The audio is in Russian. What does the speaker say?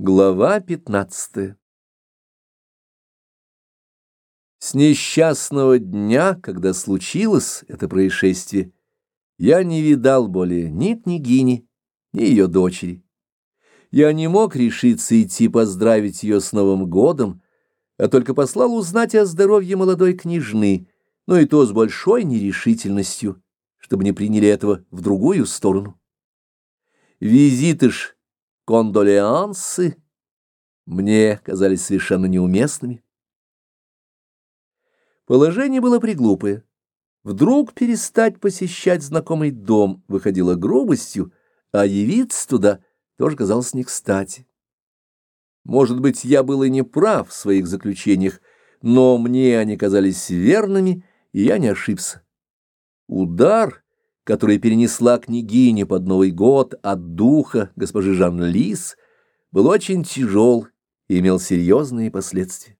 Глава 15 С несчастного дня, когда случилось это происшествие, я не видал более ни княгини, ни ее дочери. Я не мог решиться идти поздравить ее с Новым годом, а только послал узнать о здоровье молодой княжны, но и то с большой нерешительностью, чтобы не приняли этого в другую сторону. Визиты ж кондолеансы мне казались совершенно неуместными. Положение было приглупое. Вдруг перестать посещать знакомый дом выходило грубостью, а явиться туда тоже казалось не кстати. Может быть, я был и не прав в своих заключениях, но мне они казались верными, и я не ошибся. Удар — который перенесла княгиня под Новый год от духа госпожи Жан-Лис, был очень тяжел и имел серьезные последствия.